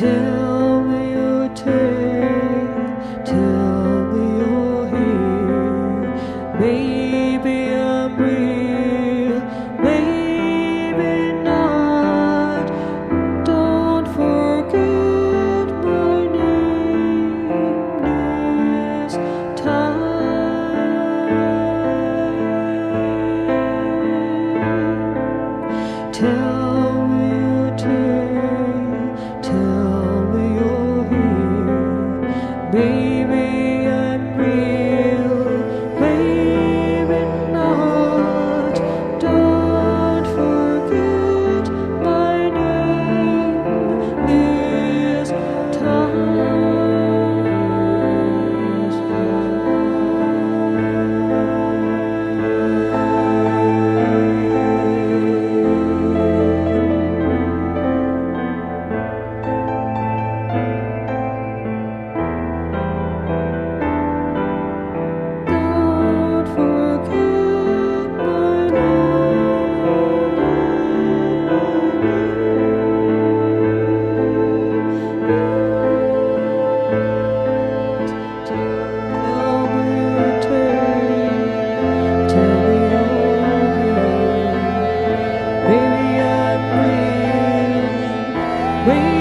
to baby We